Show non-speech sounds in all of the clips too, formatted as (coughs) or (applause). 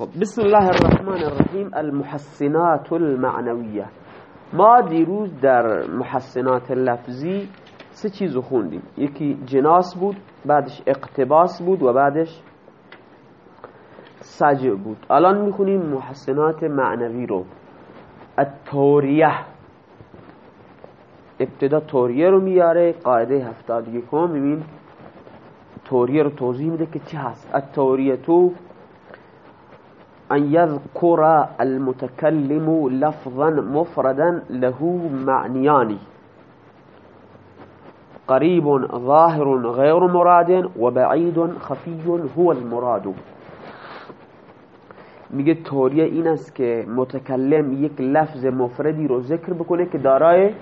خب بسم الله الرحمن الرحیم المحسنات المعنویه. ما دیروز در محسنات لفظی سه چیز خوندیم. یکی جناس بود بعدش اقتباس بود و بعدش سجع بود. الان می‌خونیم محسنات معنوی رو. التوریه. ابتدا توریه رو میاره قاعده هفتاد یکم ببین توریه رو توضیح میده که چی هست. التوریه تو أن يذكر المتكلم لفظا مفردا له معنيان. قريب ظاهر غير مراد وبعيد خفي هو المراد. میگه توریه این است که متکلم یک لفظ مفردی رو ذکر بکنه که دارای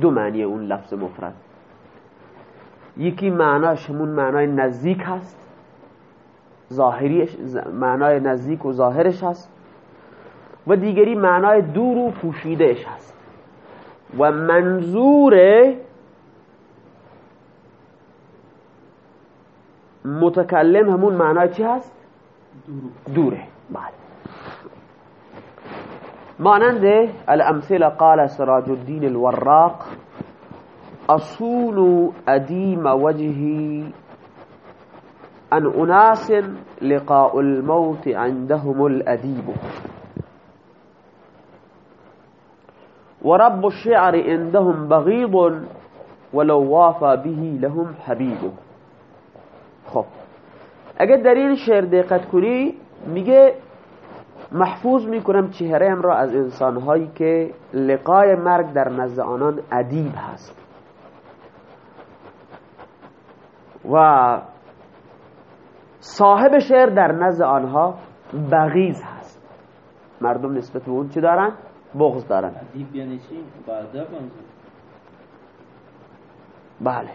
دو معنی اون لفظ مفرد. یکی معناش همون معنای نزدیک هست. ظاهریش معنای نزدیک و ظاهرش هست و دیگری معنای دور و پوشیدهش هست. و منظور متکلم همون معنای چی هست؟ دوره. بله. مانند الامثله قال سراج الدين الوراق اصول ادیم وجهی عن أناس لقاء الموت عندهم الأديب. ورب الشعر عندهم بغيض ولو وافى به لهم حبيب. خب. اگر در این شعر دقت کنی میگه محفوظ می‌کنم چهره را از انسانهایی که لقای مرگ در نزد آنان ادیب هست. و صاحب شعر در نزد آنها بغیز هست. مردم نسبت به اون چی دارن؟ بغض دارن. یعنی چی؟ بله.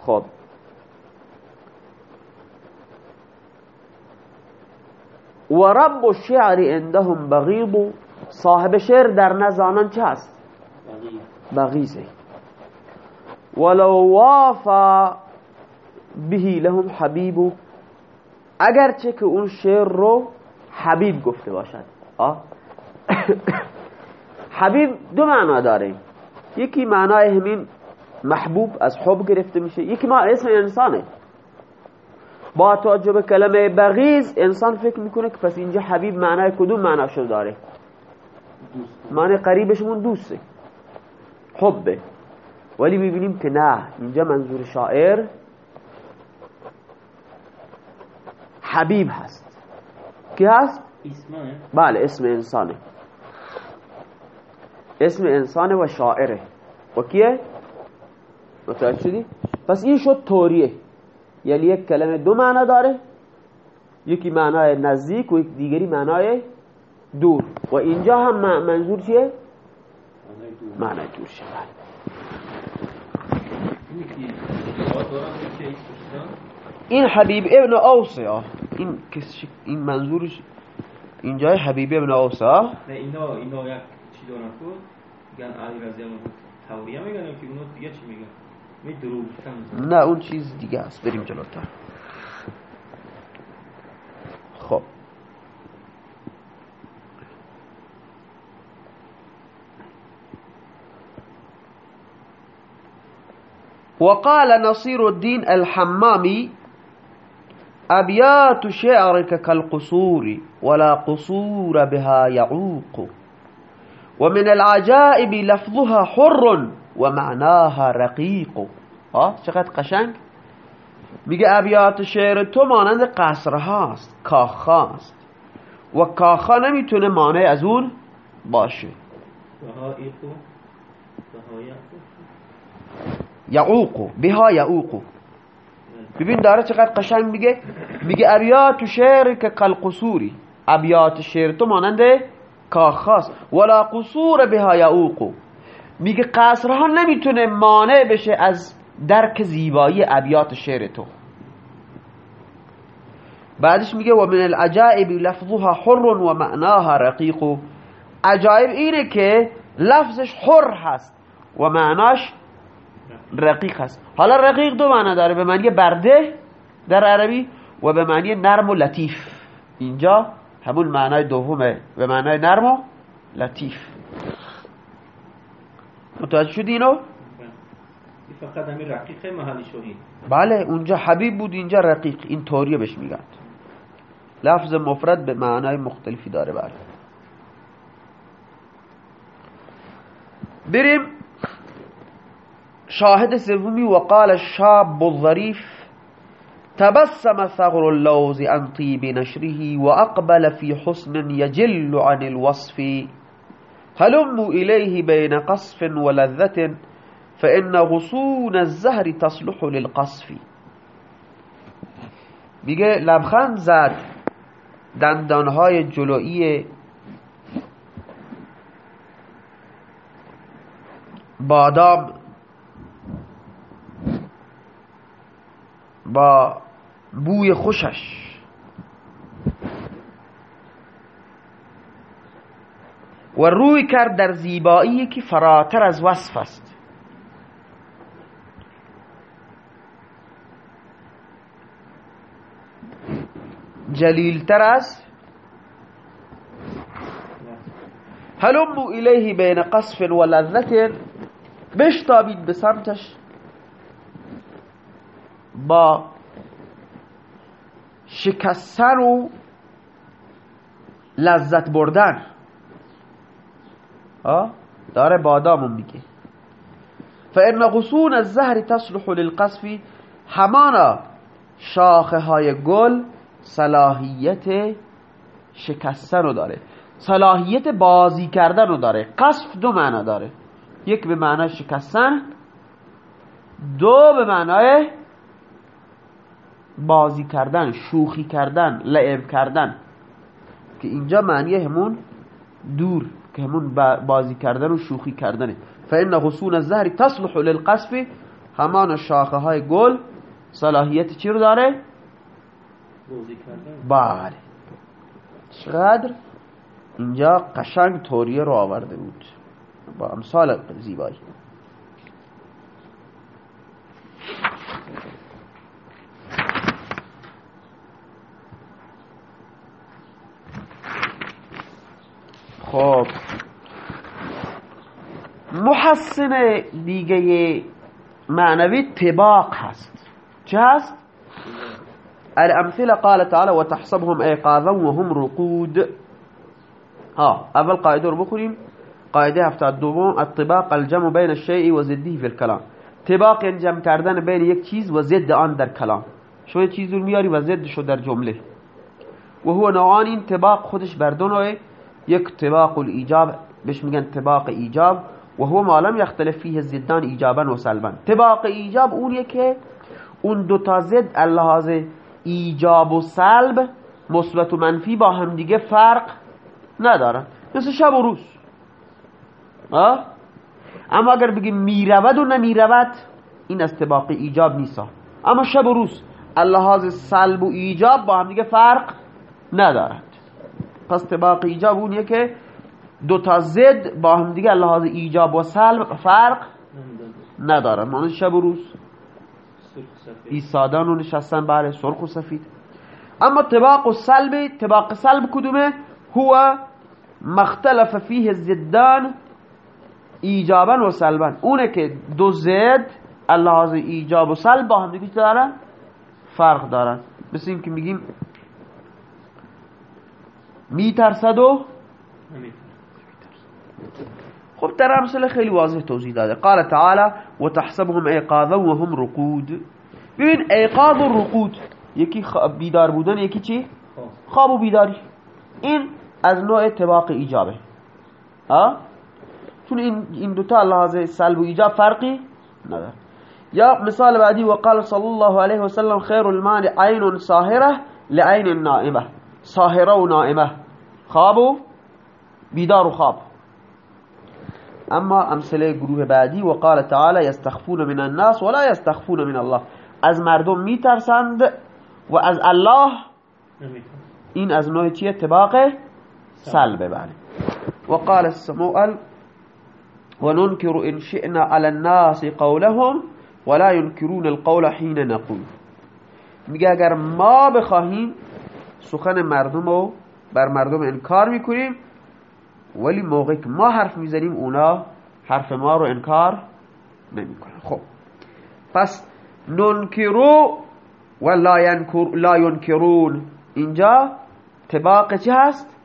خب. و رب الشعر عندهم بغیض. صاحب شعر در نزد آنان چه هست؟ بغیزه ولو وافا به لهم حبیب اگرچه که اون شعر رو حبیب گفته باشد. آه؟ (coughs) حبیب دو معنا داره. یکی معنای همین محبوب از حب گرفته میشه. یکی ما اسم انسانه. با توجه به کلمه بغیز انسان فکر می‌کنه که پس اینجا حبیب معنای کدوم معنا شده داره معنی قریبشمون دوسته. حبه. ولی می‌بینیم که نه اینجا منظور شاعر حبیب هست. کی هست؟ اسمه. بله اسم انسانه. اسم انسانه و شاعره. و کیه؟ متوجه شدی؟ پس این شد توریه یعنی یک کلمه دو معنا داره. یکی معنای نزدیک و یک دیگری معنای دور. و اینجا هم منظور چیه؟ معنای دور. بله این حبیب ابن اوسه این این منظورش اینجای حبیب ابن اوسه نه اینا اینا یک چی دارن تو میگن علی رضی الله توریه میگن که اونو دیگه چی میگن؟ می دروغ نه اون چیز دیگه است. بریم جلوتر خب وقال نصير الدين الحمامي أبيات شعرك كالقصور ولا قصور بها يعوق. ومن العجائب لفظها حر ومعناها رقيق. ها چقدر قشنگ؟ میگه ابیات شعر تو مانند قصر هاست کاخ هاست. و کاخا نمی‌تونه مانع از اون باشه. یعوقو بها یعوقو. ببین داره چقدر قشنگ میگه. میگه ابیات شعر که کل قصوری ابیات شعر تو مانند کاخاست ولا قصور بها یعوقو. میگه قصرها نمی‌تونه مانع بشه از درک زیبایی ابیات شعر تو بعدش میگه و من العجائب لفظها حر و معناها رقیق عجایب اینه که لفظش حر هست و معناش رقیق هست. حالا رقیق دو معنی داره. به معنی برده در عربی و به معنی نرم و لطیف. اینجا همون معنای دومه. به معنای نرم و لطیف. متوجه شدی اینو؟ این فقط همین رقیق محلی شوهی بله اونجا حبیب بود اینجا رقیق. این طوریه بهش میگن. لفظ مفرد به معنای مختلفی داره بله. بریم. شاهد سومی وقال الشاب الظريف تبسم ثغر اللوز عن طيب نشره وأقبل في حسن يجل عن الوصف. هلموا إليه بين قصف ولذة فإن غصون الزهر تصلح للقصف. میگه لبخند زد دندانهای جلویی بادام با بوی خوشش. و روی کرد در زیبایی که فراتر از وصف است. جلیلتر از هلمو الیه بین قصف و لذت. بشتابید به سمتش. با شکستن و لذت بردن. داره بادامون میگه. فان غصون الزهر تصلح للقصف. همانا شاخه های گل صلاحیت شکستن رو داره. صلاحیت بازی کردن رو داره. قصف دو معنا داره. یک به معنای شکستن دو به معنای بازی کردن شوخی کردن لعب کردن. که اینجا معنی همون دور که همون بازی کردن و شوخی کردنه. فإن غصون الزهر تصلح للقصف. همان شاخه های گل صلاحیت چی رو داره؟ بله. چقدر؟ اینجا قشنگ توریه رو آورده بود. با امثال زیبایی. خب. محسن دیگه معنوی تباق هست. چه هست؟ الامثله قال تعالى وتحسبهم ايقاظا وهم رقود. ها اول قاعده رو بخونیم. قاعده هفتاد دوم الطباق الجمع الشیء و ضده فی الكلام. طباق یعنی جمع کردن بین یک چیز و ضد آن در کلام. شما یک چیز رو میاری و ضدش در جمله. و هو نوعان این طباق خودش بر دو یک طباق الایجاب بهش میگن طباق ایجاب و هو ما لم یختلف فیه زدان ایجابا و سلبا. طباق ایجاب اونیه که اون دو تا ضد اللحاظ ایجاب و سلب مثبت و منفی با هم دیگه فرق ندارن. مثل شب و روز. آه؟ اما اگر بگیم می‌رود و نمی‌رود این از طباق ایجاب نیست. اما شب و روز اللحاظ سلب و ایجاب با هم دیگه فرق ندارد پس طباق ایجاب اونیه که دو تا زد با هم دیگه لحاظ ایجاب و سلب فرق ندارن مانند شب و روز. ایستادن و نشستن بله سرخ و سفید. اما طباق و سلب طباق سلب کدومه؟ هو مختلف فیه زدان ایجابا و سلبا. اونه که دو زد لحاظ ایجاب و سلب با هم دیگه دارن؟ فرق دارن. مثل این که میگیم میترسد و خب در امثله خیلی واضح توضیح داده. قال تعالی و تحسبهم ایقاظا و هم رقود. ببین ایقاظ و رقود یکی بیدار بودن یکی چی؟ خواب. و بیداری. این از نوع اتباق ایجابه. ها؟ چون این این دوتا لحاظه سلب و ایجاب فرقی نداره. یا مثال بعدی وقال صلی الله علیه وسلم خیر المال عین ساهره لعین نائمه ساهره و نائمه. خواب و بیدار و خواب. اما امثله گروه بعدی و قال تعالی یستخفون من الناس ولا یستخفون من الله. از مردم میترسند و از الله این از نوع چیه؟ اتباق سلبه بله. و قال السموئل و ننکر ان شئنا على الناس قولهم ولا ينكرون القول حين نقول. میگه اگر ما بخواهیم سخن مردم رو بر مردم انکار می‌کنیم. ولی موقع که ما حرف می‌زنیم اونا حرف ما رو انکار نمی‌کنن. خب. پس ننکرو و لا, ینکر لا ینکرون. اینجا طباق چه هست؟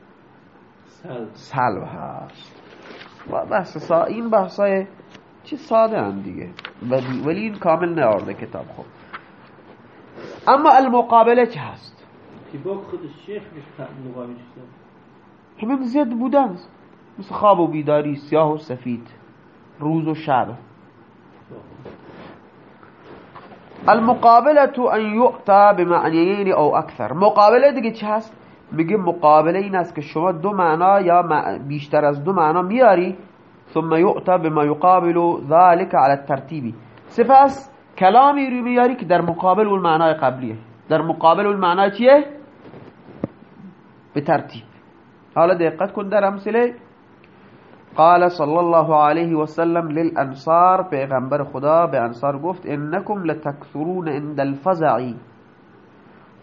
سلب. هست. و بحث این بحثای چه ساده هم دیگه. ولی این کامل نارده کتاب. خب. اما المقابله چه هست؟ طباق خود شیخ مقابل همه زد بودن. مثل خواب و بیداری سیاه و سفید. روز و شب. المقابله ان يؤتى بمعنيين او اكثر مقابله دیگه چه هست؟ میگه مقابله این است که شما دو معنا یا بیشتر از دو معنا میاری ثم يؤتى بما يقابل ذلك على الترتيب. سپس کلامی رو میاری که در مقابل اون معنای قبلیه. در مقابل اون معنای چیه؟ به ترتیب حالا دقت کن در امثله. قال صلی الله علیه و سلم للانصار پیغمبر خدا به انصار گفت انکم لتکثرون عند الفزع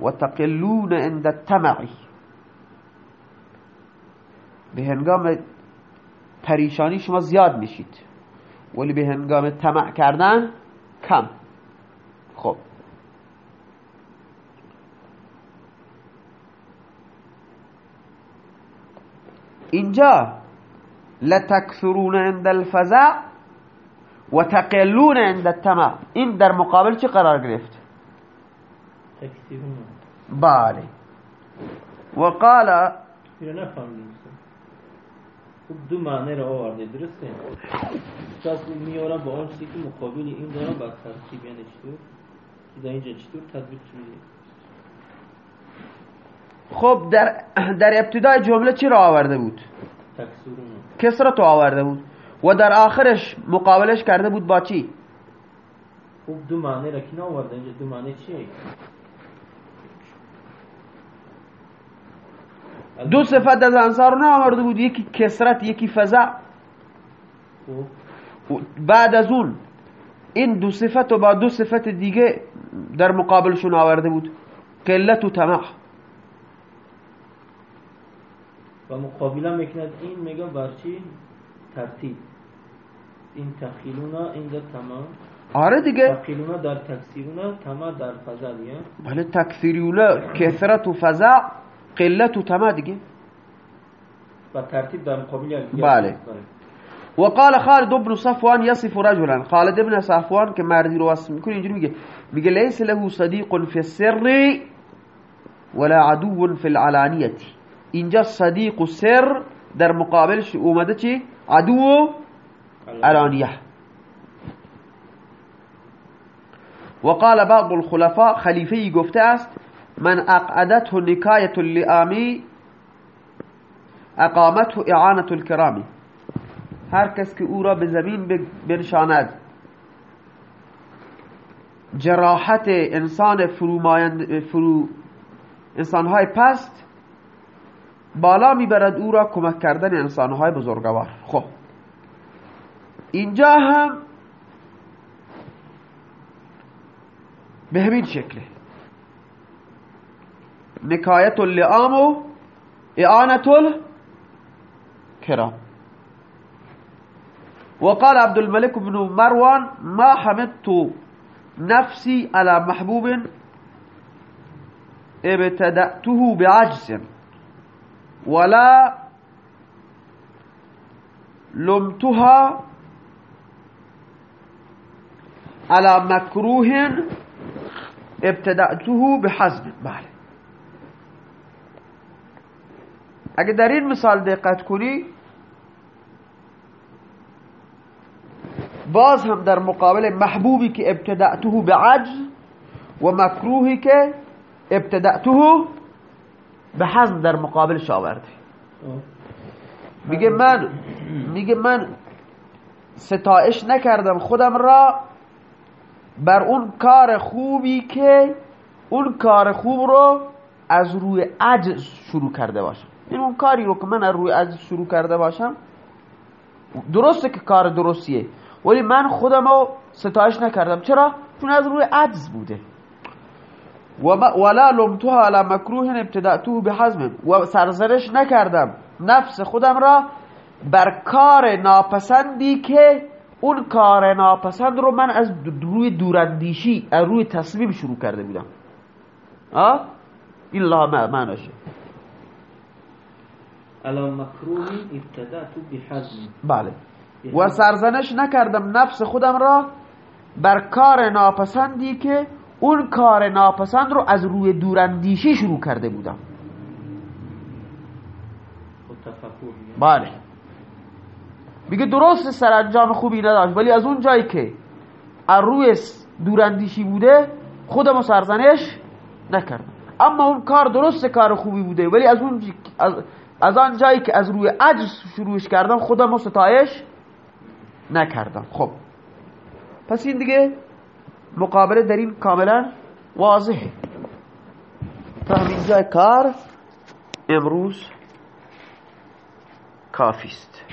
و تقلون عند التمع. به هنگام پریشانی شما زیاد میشید ولی به هنگام طمع کردن کم خب اینجا لتکثرون عند الفزع و تقلون عند التمع این در مقابل چه قرار گرفت؟ بله. و قال خب دو معنی رو آورده. درسته؟ پس میارم با اون چیزی که مقابل این دارم با ترتیب یعنی چطور در اینجا چطور تطبیق میده خب در در ابتدای جمله چی را آورده بود؟ کسرت تو آورده بود. و در آخرش مقابلش کرده بود با چی؟ خوب دو معنی را که آورده؟ اینجا دو معنی چیه؟ دو صفت از انصار نه آورده بود. یکی کسرت یکی فزع. خوب بعد از اون این دو صفت و با دو صفت دیگه در مقابلشون آورده بود. قلت و طمع. و مقابلا می‌کند این میگه بر چی؟ ترتیب. این تخیلونا این در تمام. آره دیگه. تخیلونا در تکسیرونا تمام در فضا دیگه. بله تکثیریونا کثرت و فزع قلت و طمع دیگه. و ترتیب در مقابل یکی بله. وقال خالد بن صفوان يصف رجلا. خالد بن صفوان که مردی رو وصف می‌کنه اینجوری میگه. میگه ليس له صديق في السر ولا عدو في العلانية اینجا صدیق و سر در مقابلش اومده چی؟ عدو و علانیه وقال بعض الخلفاء خلیفه گفته است من اقعدته نکایت اللئامی اقامته اعانت الکرامی. هر کس که او را به زمین بنشاند جراحت انسان فرومایند فرو انسانهای پست بالا می‌برد او را کمک کردن انسانهای بزرگوار. خب. اینجا هم به همین شکله. نکایت اللعام و اعانت الكرام وقال عبد الملك بن مروان ما حمدت نفسي على محبوب ابتدأته بعجز. ولا لمتها على مكروه ابتدأته بحزم. بله. اگه در این مثال دقت کنی باز هم در مقابل محبوبی که ابتدأته بعجز و مکروهی که ابتدأته به حزم در مقابلش آورده میگه من میگه من ستایش نکردم خودم را بر اون کار خوبی که اون کار خوب رو از روی عجز شروع کرده باشم. این اون کاری رو که من از روی عجز شروع کرده باشم درسته که کار درستیه ولی من خودم رو ستایش نکردم. چرا؟ چون از روی عجز بوده. ولا لمتها على مکروه ابتدأته بحزم. و سرزرش نکردم. نفس خودم را بر کار ناپسندی که اون کار ناپسند رو من از روی دوراندیشی از روی تصمیم شروع کرده بودم. آه؟ این لا معناشه مکروه ابتدأت بحزم. بله. و سرزنش نکردم. نفس خودم را بر کار ناپسندی که اون کار ناپسند رو از روی دوراندیشی شروع کرده بودم. بله. میگه درست سرانجام خوبی نداشت ولی از اون جایی که از روی دوراندیشی بوده خودمو سرزنش نکردم. اما اون کار درست کار خوبی بوده ولی از اون از, از آن جایی که از روی عجز شروعش کردم خودمو ستایش نکردم. خب. پس این دیگه مقابله در این کاملا واضحه. تا همین جای کار امروز کافی است.